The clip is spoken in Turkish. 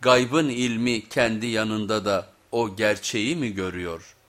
gaybın ilmi kendi yanında da o gerçeği mi görüyor?''